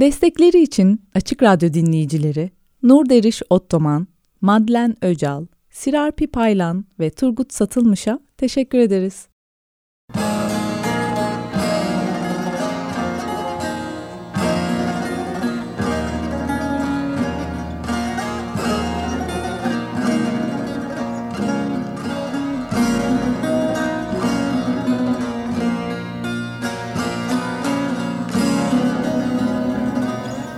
Destekleri için Açık Radyo dinleyicileri Nur Deriş Ottoman, Madlen Öcal, Sirarpi Paylan ve Turgut Satılmış'a teşekkür ederiz.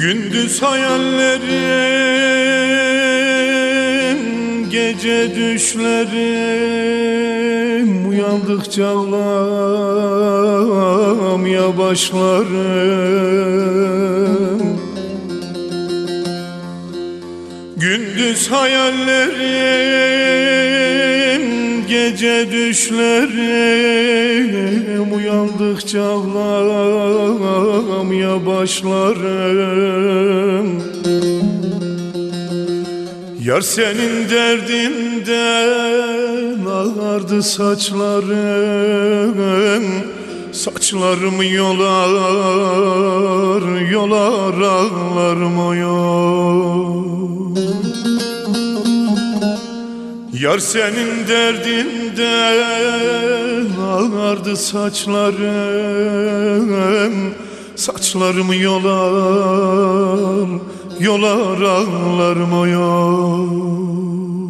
Gündüz hayallerim Gece düşlerim. Uyandıkça ağlamaya başlarım. Gündüz hayallerim Gece düşlerim Uyandıkça ağlamaya başlarım. Yar senin derdinden ağardı saçlarım. Saçlarımı yolar, yolar ağlarım o yol Yar senin derdinden ağardı saçlarım. Saçlarımı yolar, yolar ağlarım o yol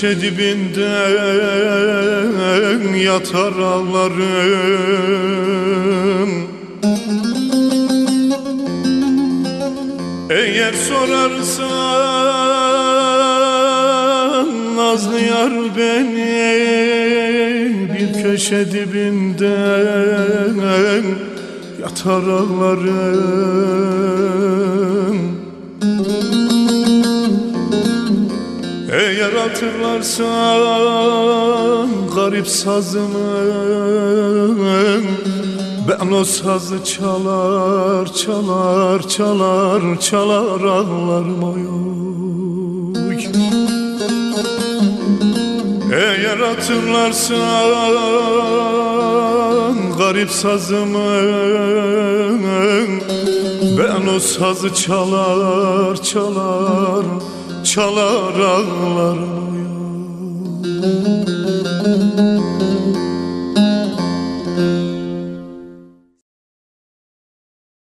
Köşe sazımı Ben o sazı çalar, çalar, çalar, çalar ağlarım oy oy. Eğer hatırlarsan garip sazımı Ben o sazı çalar çalar çalar ağlarım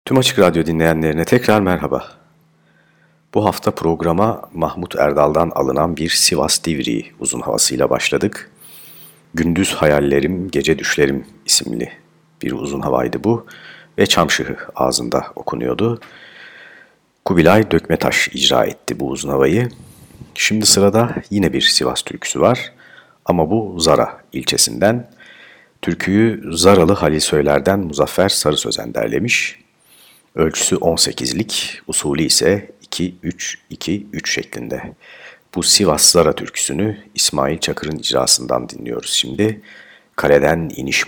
Tüm Açık Radyo dinleyenlerine tekrar merhaba. Bu hafta programa Mahmut Erdal'dan alınan bir Sivas Divri uzun havasıyla başladık. Gündüz Hayallerim, Gece Düşlerim isimli bir uzun havaydı bu ve Çamşıhı ağzında okunuyordu. Kubilay Dökmetaş icra etti bu uzun havayı. Şimdi sırada yine bir Sivas türküsü var ama bu Zara ilçesinden. Türküyü Zaralı Halil Söyler'den Muzaffer Sarı Sözen derlemiş. Ölçüsü 18'lik, usulü ise 2-3-2-3 şeklinde. Bu Sivas Zara türküsünü İsmail Çakır'ın icrasından dinliyoruz şimdi. Kaleden iniş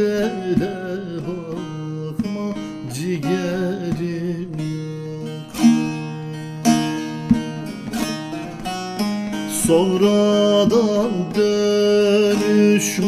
dele bakma ciğerim yok. Sonradan dönüş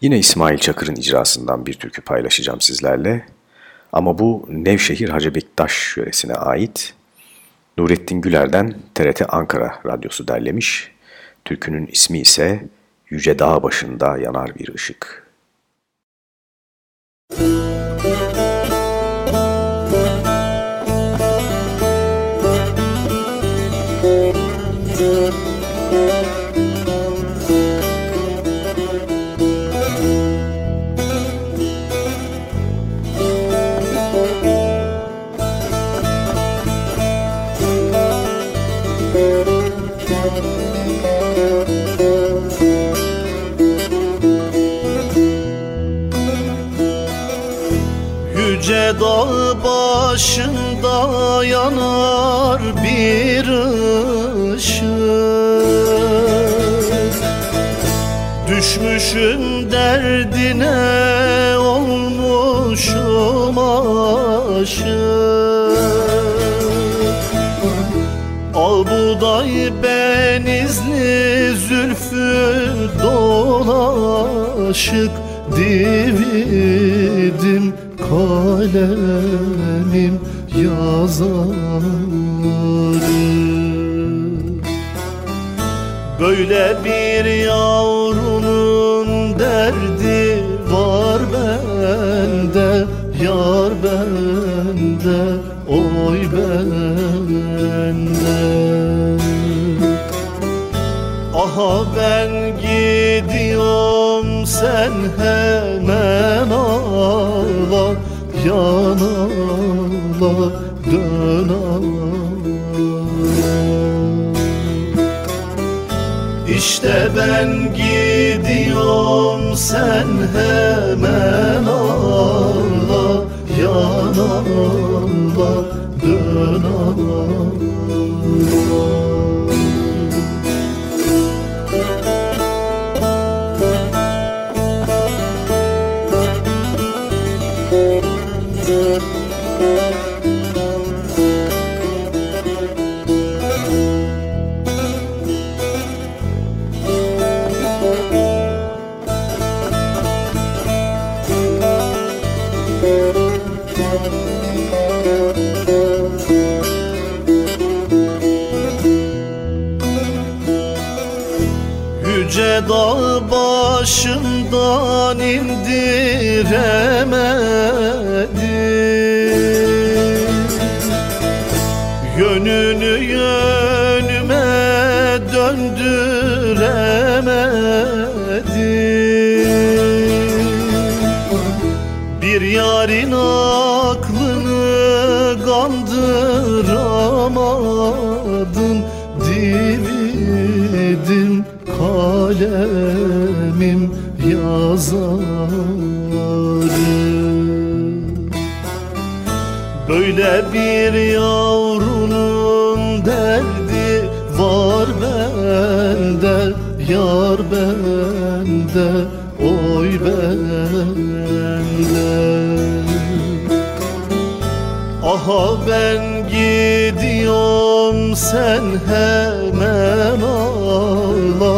Yine İsmail Çakır'ın icrasından bir türkü paylaşacağım sizlerle. Ama bu Nevşehir Hacı Bektaş yöresine ait Nurettin Güler'den TRT Ankara Radyosu derlemiş. Türkünün ismi ise Yüce Dağ Başında Yanar Bir Işık. Yüce yanar bir ışık. Düşmüşüm derdine olmuşum aşık. Al buday benizli zülfü dolaşık. Dividim kalemim yazarı Böyle bir yavrunun derdi var bende Yar bende, oy bende. Aha ben gidiyorum sen hemen ağla Yan ağla dön ağla İşte ben gidiyorum sen hemen ağla Yan dön ağla Böyle bir yavrunun derdi var bende Yar bende, oy bende. Aha ben gidiyorum sen hemen ağla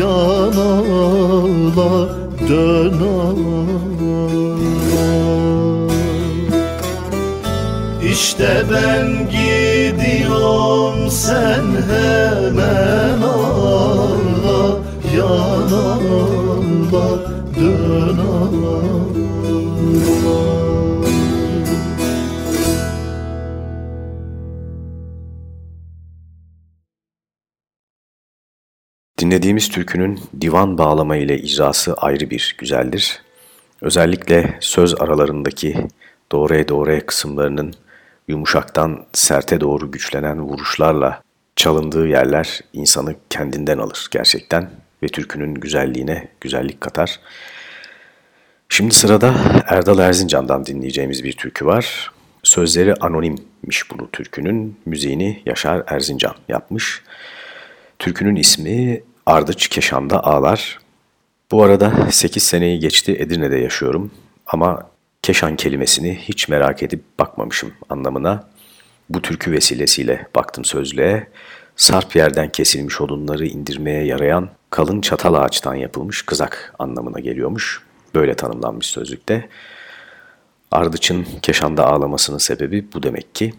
Yan ağla dön ağla İşte ben gidiyorum sen hemen ağla Yan ağla dön ağla Dinlediğimiz türkünün divan bağlama ile icrası ayrı bir güzeldir. Özellikle söz aralarındaki doğruya doğruya kısımlarının yumuşaktan serte doğru güçlenen vuruşlarla çalındığı yerler insanı kendinden alır gerçekten ve türkünün güzelliğine güzellik katar. Şimdi sırada Erdal Erzincan'dan dinleyeceğimiz bir türkü var. Sözleri anonimmiş bunu türkünün, müziğini Yaşar Erzincan yapmış. Türkünün ismi Ardıç Keşan'da Ağlar. Bu arada 8 seneyi geçti Edirne'de yaşıyorum ama Keşan kelimesini hiç merak edip bakmamışım anlamına. Bu türkü vesilesiyle baktım sözlüğe. Sarp yerden kesilmiş odunları indirmeye yarayan kalın çatal ağaçtan yapılmış kızak anlamına geliyormuş. Böyle tanımlanmış sözlükte. Ardıç'ın Keşan'da ağlamasının sebebi bu demek ki.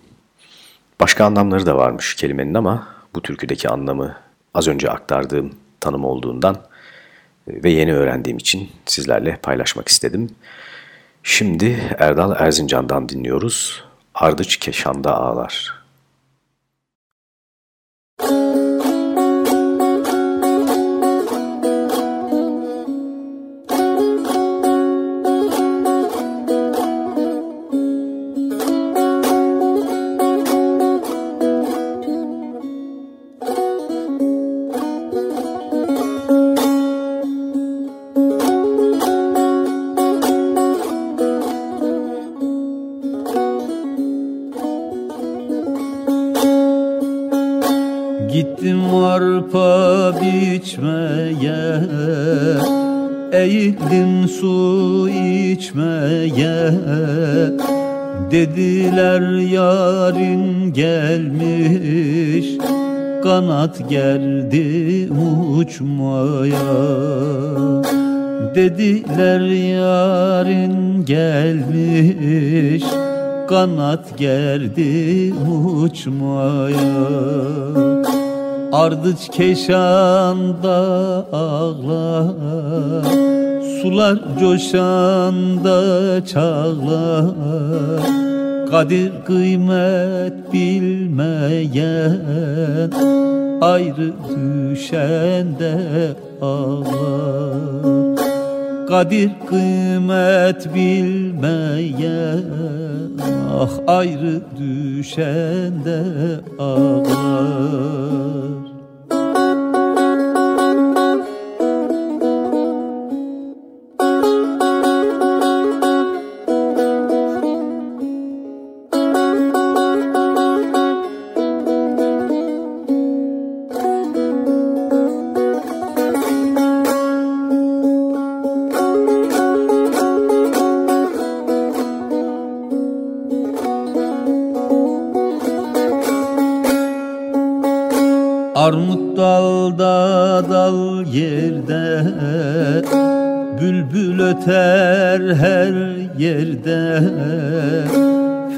Başka anlamları da varmış kelimenin ama bu türküdeki anlamı az önce aktardığım tanım olduğundan ve yeni öğrendiğim için sizlerle paylaşmak istedim. Şimdi Erdal Erzincan'dan dinliyoruz. Ardıç Keşan'da Ağlar. Dediler yarın gelmiş Kanat gerdi uçmaya. Dediler yarın gelmiş Kanat gerdi uçmaya. Ardıç keşanda ağlar Sular coşanda çağlar. Kadir kıymet bilmeyen Ayrı düşende ağlar. Kadir kıymet bilmeyen Ah ayrı düşende ağlar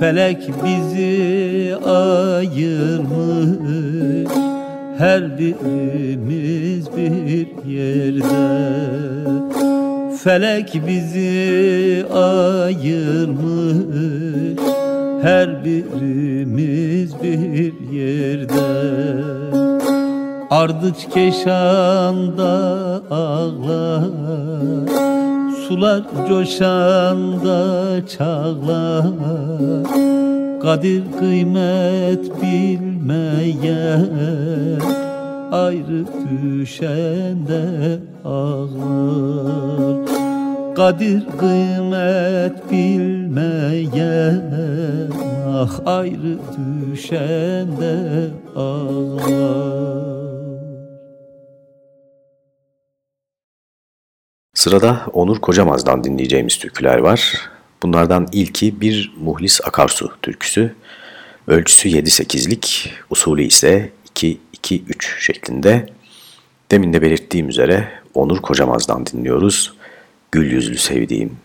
Felek bizi ayırmış. Her birimiz bir yerde. Felek bizi ayırmış. Her birimiz bir yerde. Ardıç keşanda ağlar Sular coşanda çağlar Kadir kıymet bilmeyen Ayrı düşende ağlar Kadir kıymet bilmeyen Ah ayrı düşende ağlar Sırada Onur Kocamaz'dan dinleyeceğimiz türküler var. Bunlardan ilki bir Muhlis Akarsu türküsü. Ölçüsü 7-8'lik, usulü ise 2-2-3 şeklinde. Demin de belirttiğim üzere Onur Kocamaz'dan dinliyoruz. Gül yüzlü sevdiğim.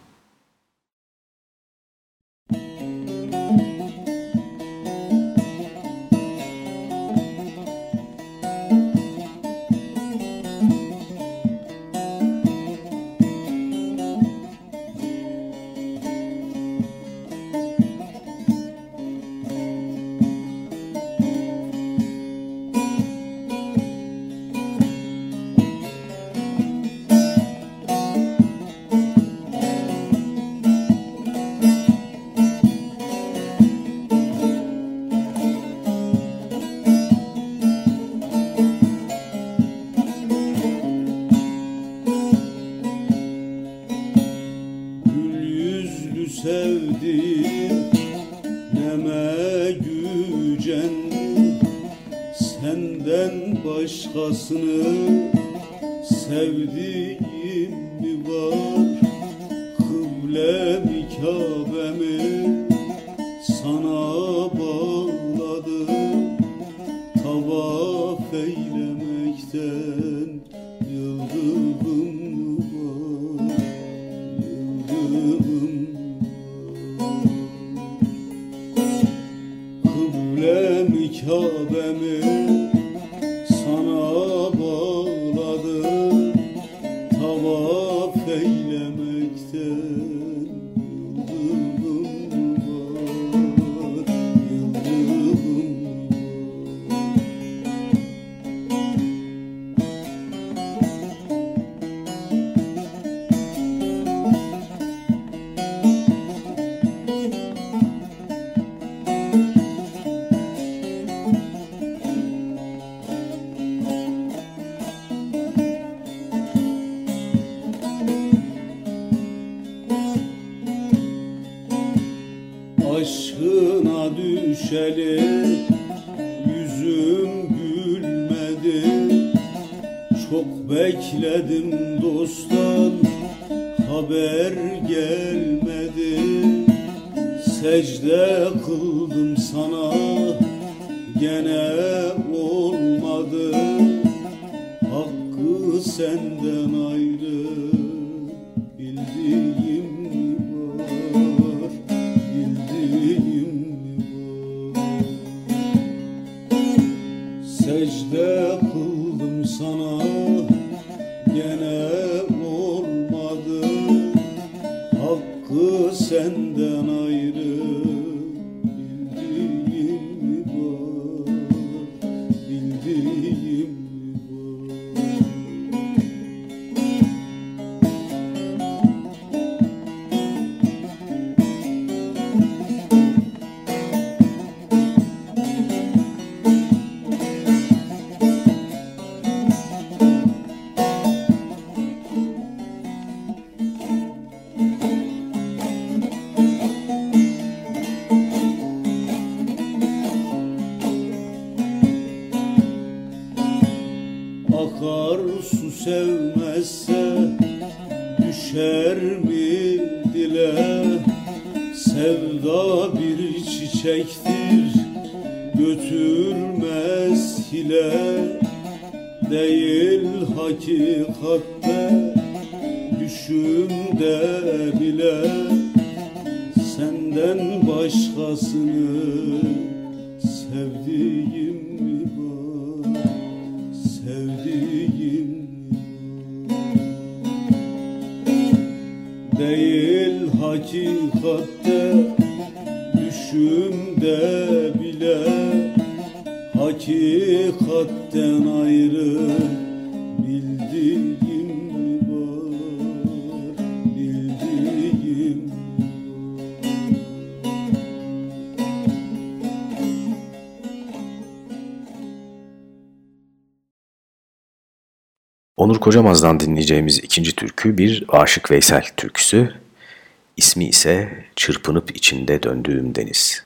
Elem Kabe'mi sana bağladı Tavaf eyle. Yılmaz'dan dinleyeceğimiz ikinci türkü bir Aşık Veysel türküsü. İsmi ise Çırpınıp içinde Döndüğüm Deniz.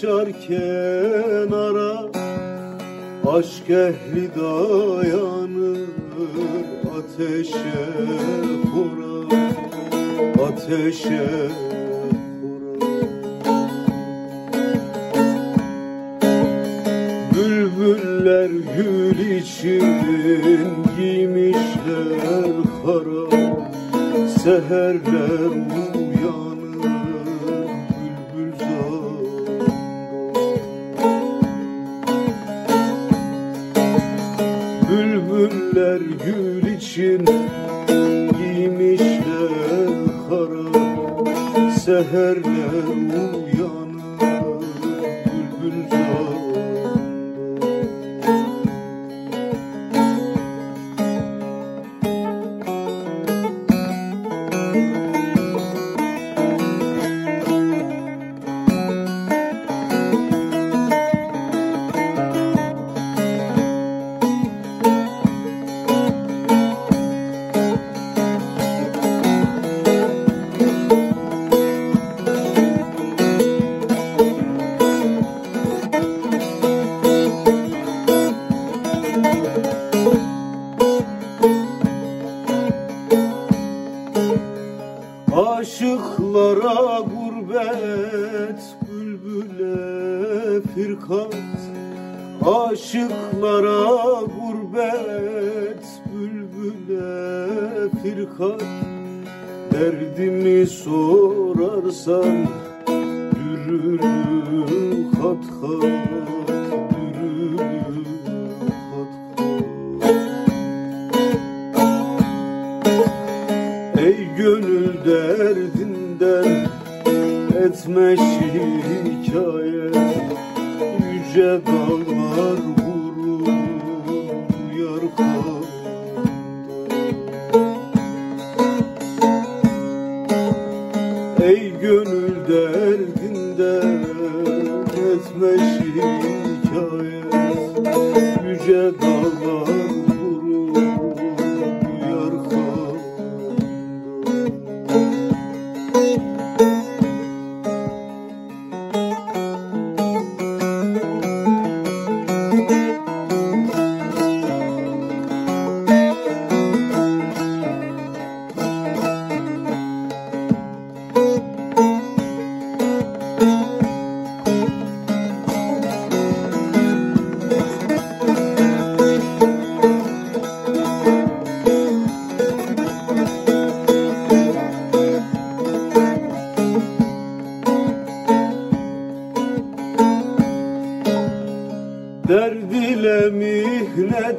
kaçar kenara Aşk ehli dayanır ateşe kora Ateşe kora Bülbüller gül için giymişler kara Seherler uğur için giymişler kara seher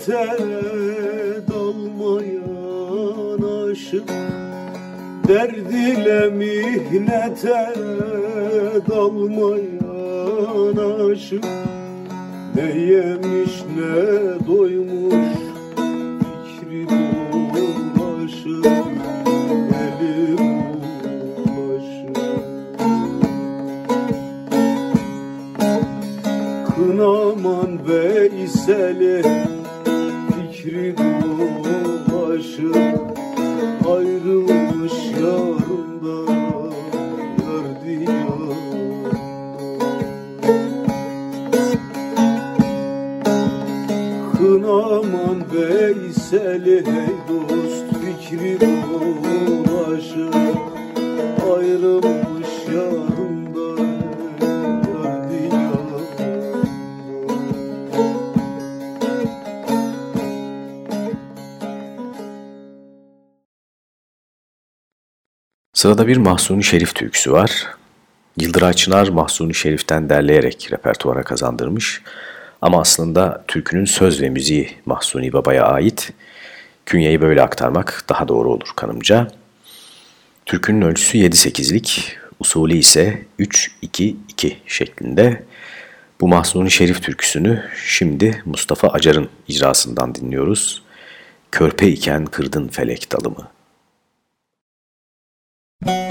Hasrete dalmayan aşık Derd ile mihnete dalmayan aşık. Ne yemiş ne doymuş Sırada bir Mahsuni Şerif türküsü var. Yıldıray Çınar Mahsuni Şerif'ten derleyerek repertuara kazandırmış. Ama aslında türkünün söz ve müziği Mahsuni Baba'ya ait. Künyeyi böyle aktarmak daha doğru olur kanımca. Türkünün ölçüsü 7-8'lik, usulü ise 3-2-2 şeklinde. Bu Mahsuni Şerif türküsünü şimdi Mustafa Acar'ın icrasından dinliyoruz. Körpe iken kırdın felek dalımı. Müzik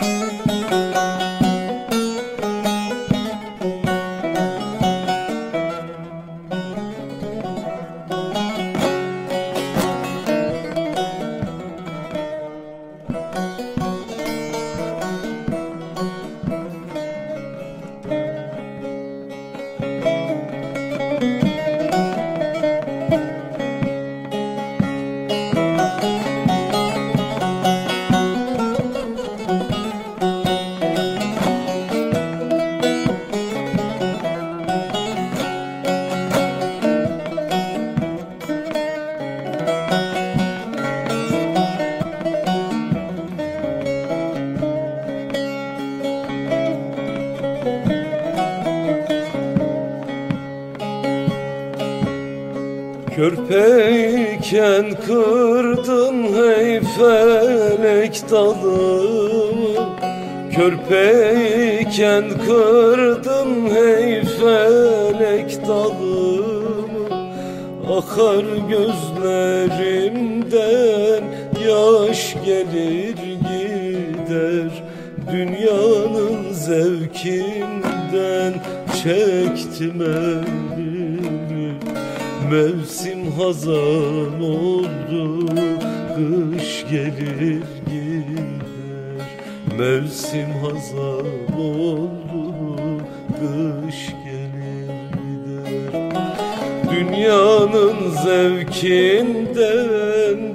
Dünyanın zevkinden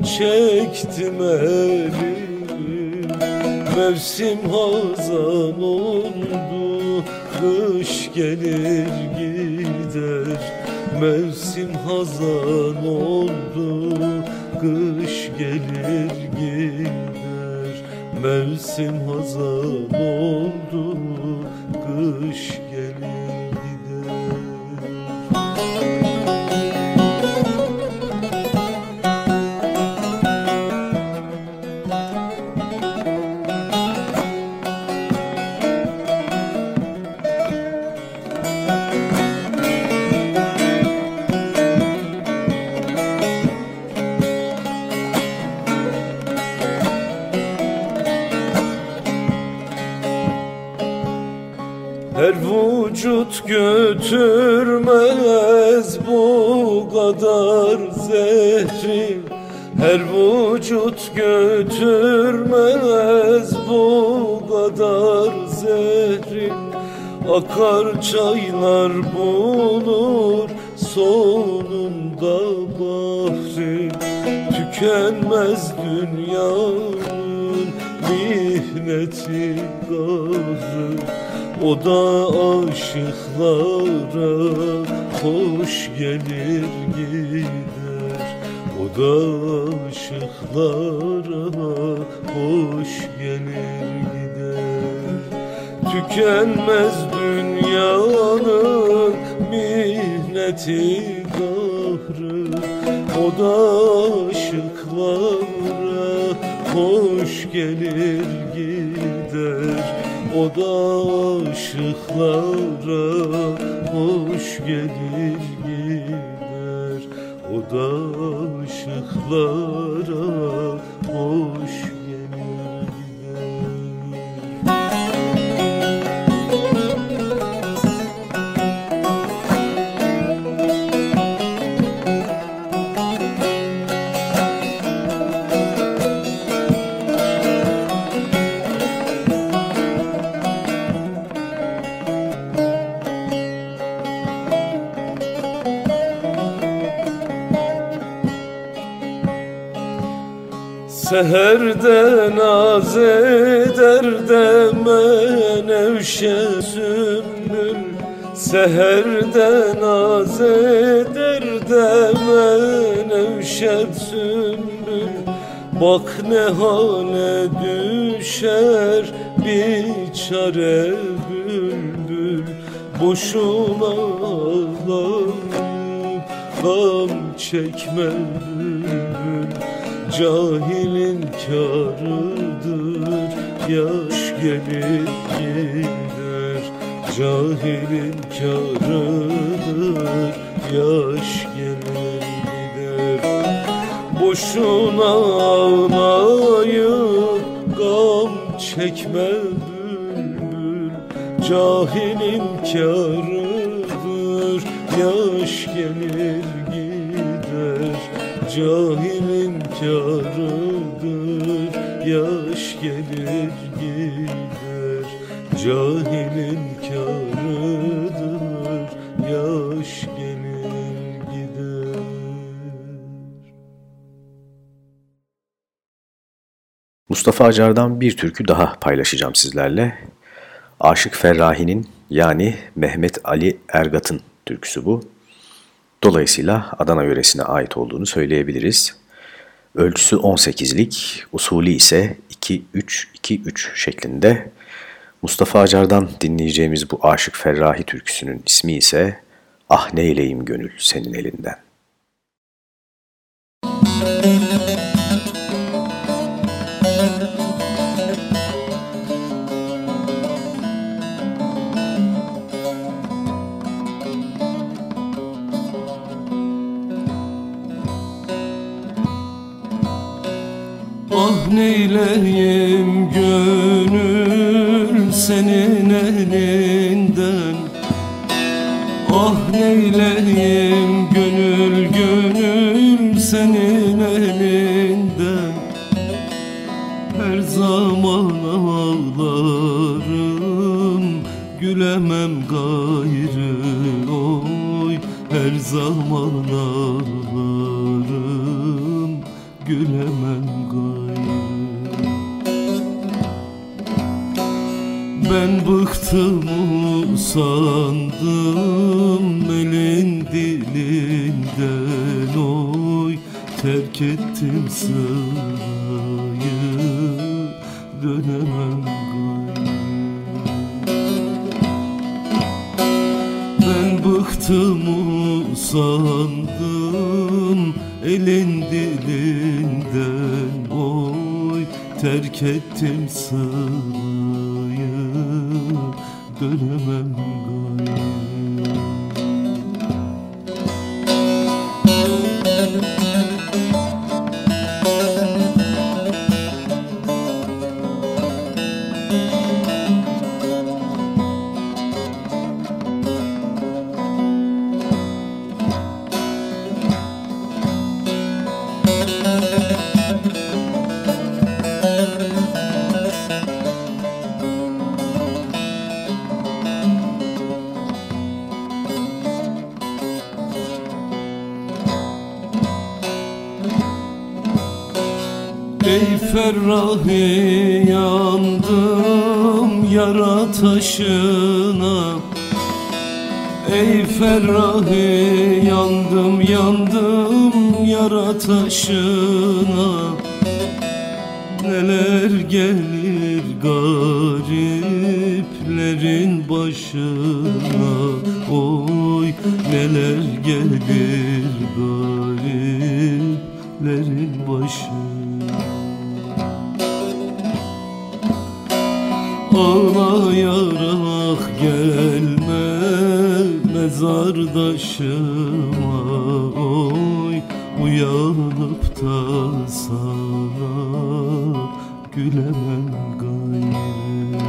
çektim elimi. Mevsim hazan oldu Kış gelir gider. Mevsim hazan oldu Kış gelir gider. Mevsim hazan oldu Kış Akar çaylar bulur sonunda bahri Tükenmez dünyanın mihneti gahrı. O da aşıklara hoş gelir mihneti kahrı O da aşıklara hoş gelir gider. O da ışıklara hoş gelir gider. O da ışıklara çekme Cahilin karıdır yaş gelir gider. Cahilin karıdır yaş gelir gider. Boşuna ağlayıp gam çekme bülbül Cahilin karıdır yaş gelir gider Cahilin karıdır yaş gelir gider Cahilin karıdır yaş gelir gider Mustafa Acar'dan bir türkü daha paylaşacağım sizlerle. Aşık Ferrahi'nin yani Mehmet Ali Ergat'ın türküsü bu. Dolayısıyla Adana yöresine ait olduğunu söyleyebiliriz. Ölçüsü 18'lik, usulü ise 2-3-2-3 şeklinde. Mustafa Acar'dan dinleyeceğimiz bu Aşık Ferrahi türküsünün ismi ise Ah neyleyim gönül senin elinden. Müzik Ah neyleyim gönül senin elinden? Ah neyleyim gönül gönül senin elinden? Her zaman ağlarım gülemem gayrı oy. Her zaman ağlarım gülemem ben bıktım sandım elin dilinden oy terk ettim sırayı. Dönemem gayrı ben bıktım sandım elin dilinden oy terk ettim sırayı dönemem Ağlayarak gelme mezardaşıma oy Uyanıp da sana gülemem gayrı.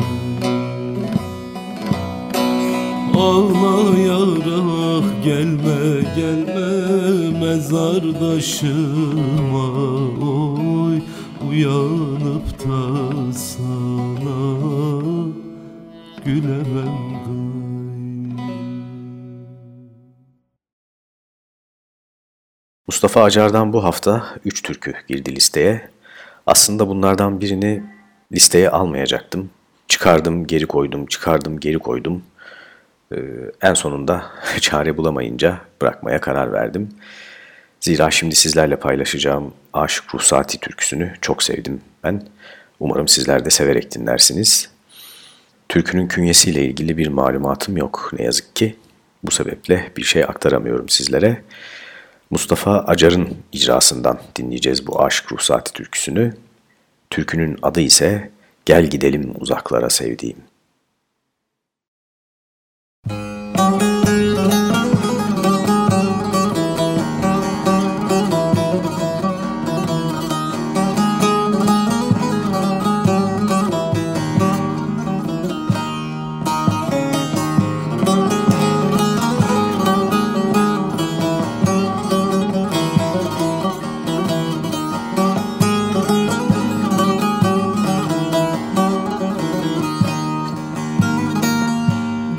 Ağlayarak gelme gelme mezardaşıma oy Uyanıp Mustafa Acar'dan bu hafta 3 türkü girdi listeye. Aslında bunlardan birini listeye almayacaktım. Çıkardım, geri koydum, çıkardım, geri koydum. Ee, en sonunda çare bulamayınca bırakmaya karar verdim. Zira şimdi sizlerle paylaşacağım Aşık Ruhsati türküsünü çok sevdim ben. Umarım sizler de severek dinlersiniz. Türkünün künyesiyle ilgili bir malumatım yok ne yazık ki. Bu sebeple bir şey aktaramıyorum sizlere. Mustafa Acar'ın icrasından dinleyeceğiz bu Aşık Ruhsati türküsünü. Türkünün adı ise Gel Gidelim Uzaklara Sevdiğim.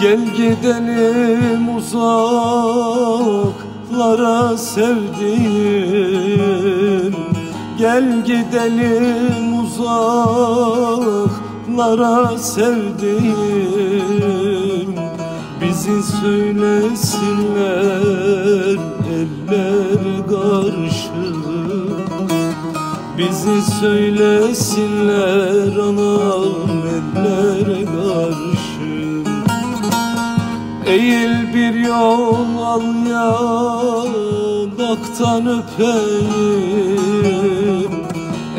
Gel gidelim uzaklara sevdiğim. Gel gidelim uzaklara sevdiğim. Bizi söylesinler eller karşı. Bizi söylesinler anam eller karşı Eğil bir yol al yanaktan öpeyim.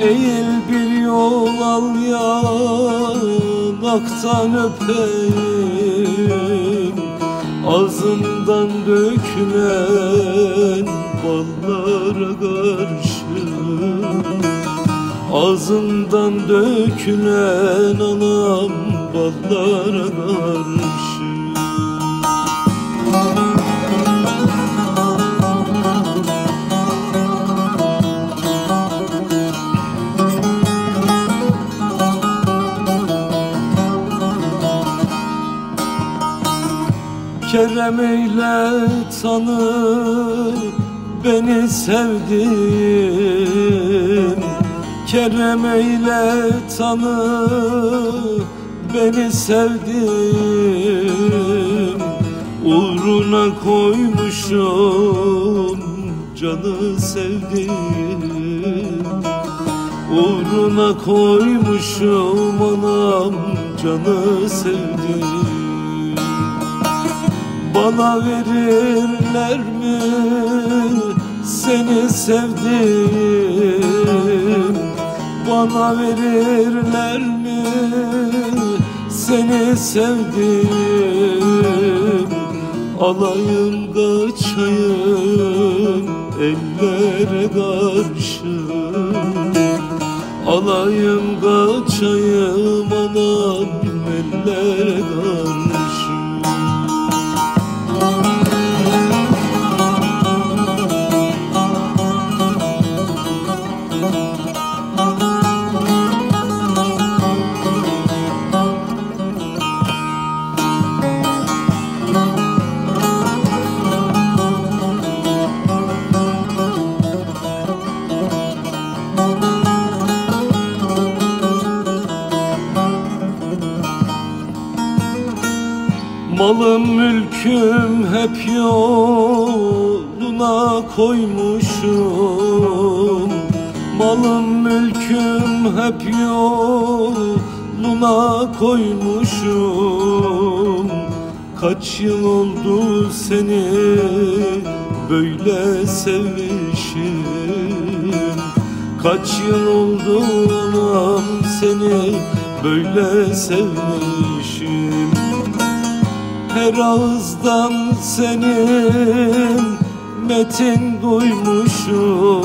Eğil bir yol al yanaktan öpeyim. Ağzından dökülen ballara karşı Ağzından dökülen anam ballara karşı Kerem eyle tanı beni sevdim Kerem eyle tanı beni sevdim Uğruna koymuşum canı sevdim Uğruna koymuşum anam canı sevdim bana verirler mi seni sevdim Bana verirler mi seni sevdim Alayım kaçayım ellere karşı Alayım kaçayım anam ellere karşı Malım mülküm hep yoluna koymuşum. Malım mülküm hep yoluna koymuşum. Kaç yıl oldu seni böyle sevmişim? Kaç yıl oldu anam seni böyle sevmişim her ağızdan senin metin duymuşum.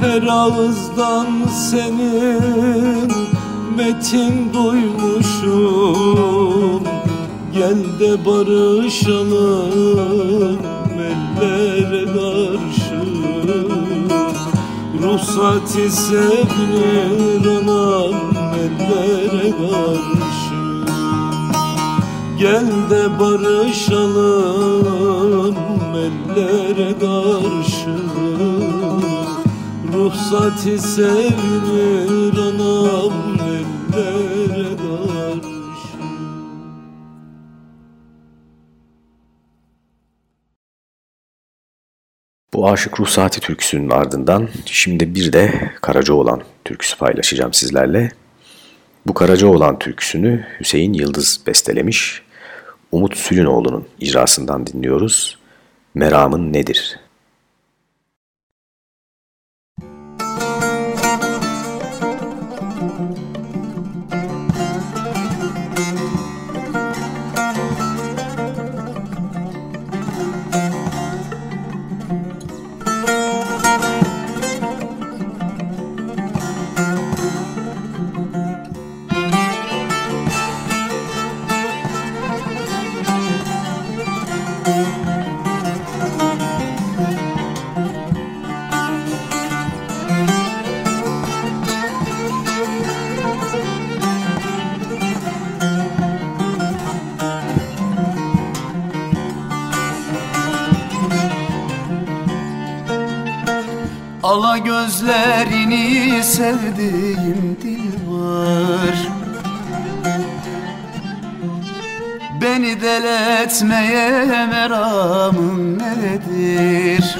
Her ağızdan senin metin duymuşum. Gel de barışalım ellere karşı. Ruhsat ise bilir anam ellere karşı Gel de barışalım ellere karşı Ruhsati sevinir anam ellere karşı Bu Aşık Ruh Saati türküsünün ardından şimdi bir de Karacaoğlan türküsü paylaşacağım sizlerle. Bu Karacaoğlan türküsünü Hüseyin Yıldız bestelemiş. Umut Sülünoğlu'nun icrasından dinliyoruz. Meramın nedir? Ala gözlerini sevdiğim dil var Beni deletmeye meramın nedir?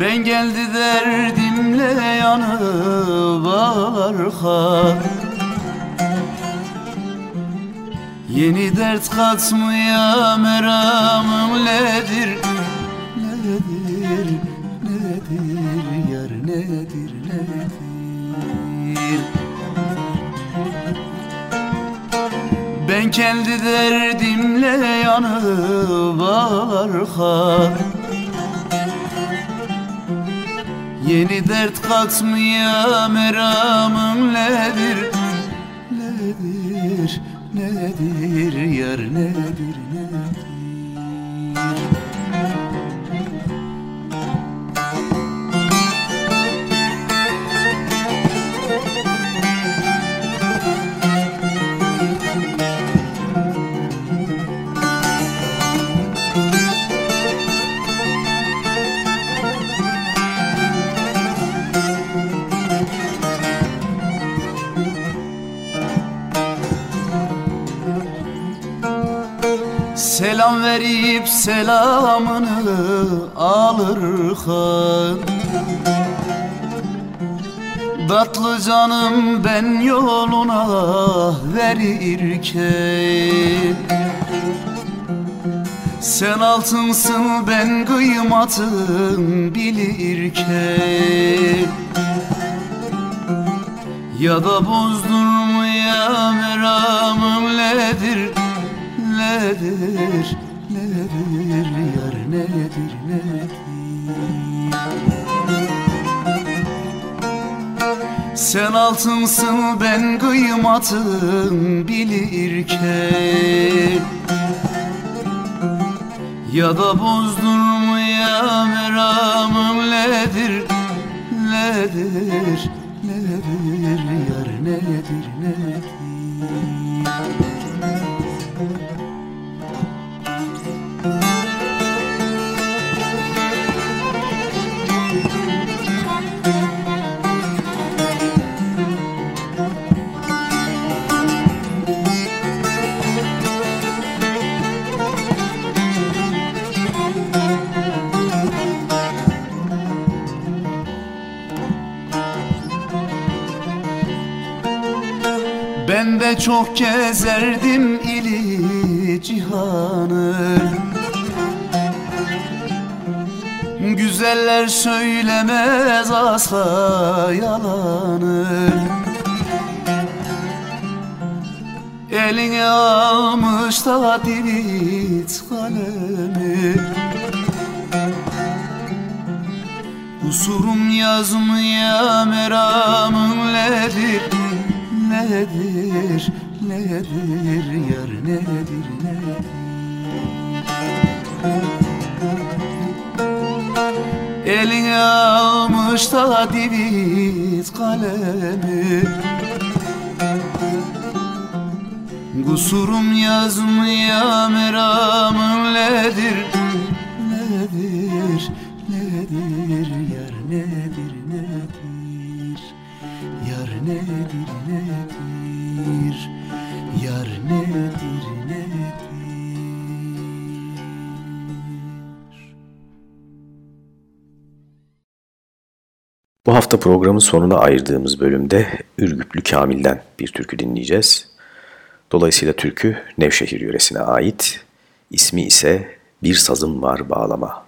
Ben geldi derdimle yanıp arka Yeni dert katmaya meramım nedir? Ben kendi derdimle yanıp arka Yeni dert katmaya meramım nedir, nedir, nedir, yar nedir, verip selamını alır han. Tatlı canım ben yoluna verirken. Sen altınsın ben kıymatın bilirken. Ya da bozdurmaya meramım nedir nedir, nedir, yar nedir, nedir Sen altınsın ben kıymatın bilirken. Ya da bozdurmaya meramım nedir, nedir, nedir, yar nedir, nedir çok gezerdim ili cihanı. Güzeller söylemez asla yalanı. Eline almış da divit kalemi. Kusurum yazmaya meramın nedir nedir, yar nedir, nedir? Eline almış da divit kalemi. Kusurum yazmaya meramın nedir, nedir, Bu hafta programın sonuna ayırdığımız bölümde Ürgüplü Kamil'den bir türkü dinleyeceğiz. Dolayısıyla türkü Nevşehir yöresine ait, ismi ise Bir Sazım Var Bağlama.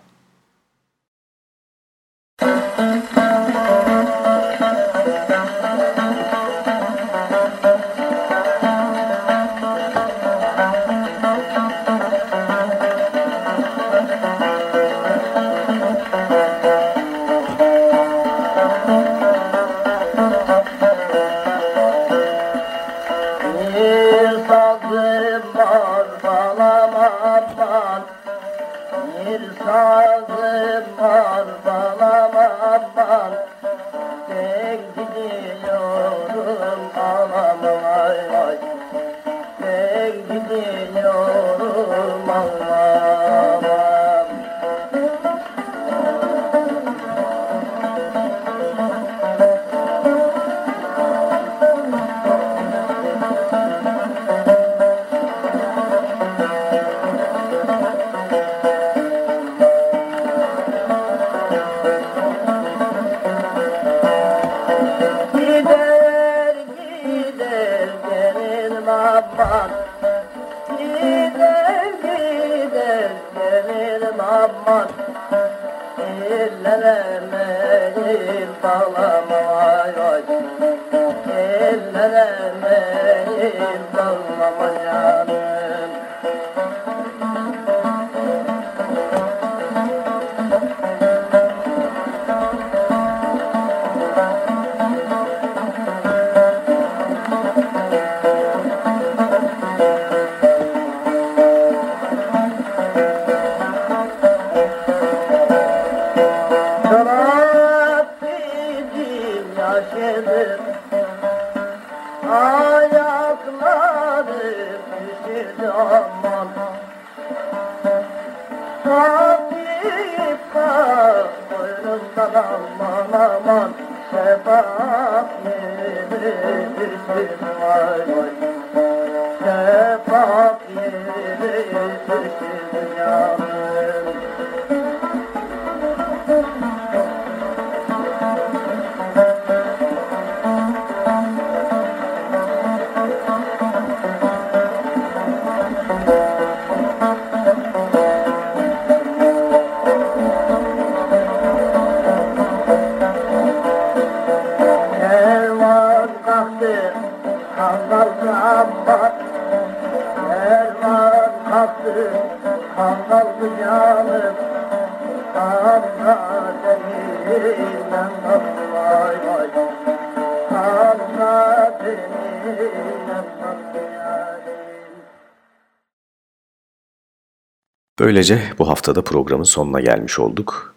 Böylece bu haftada programın sonuna gelmiş olduk.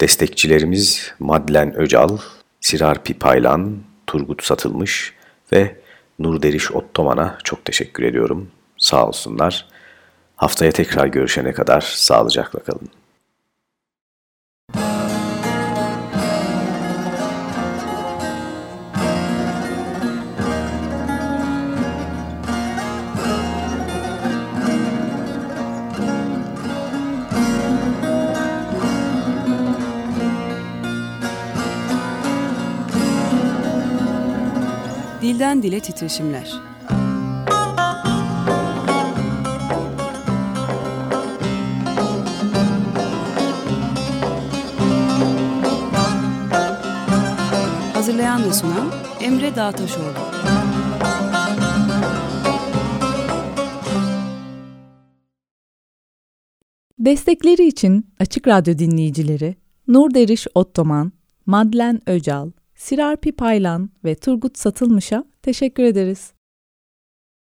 Destekçilerimiz Madlen Öcal, Sirar Pipaylan, Turgut Satılmış ve Nur Deriş Ottoman'a çok teşekkür ediyorum. Sağ olsunlar. Haftaya tekrar görüşene kadar sağlıcakla kalın. Dilden Dile Titreşimler. Hazırlayan ve sunan Emre Dağtaşoğlu. Destekleri için Açık Radyo dinleyicileri Nur Deriş Ottoman, Madlen Öcal, Sirar Pipaylan ve Turgut Satılmış'a teşekkür ederiz.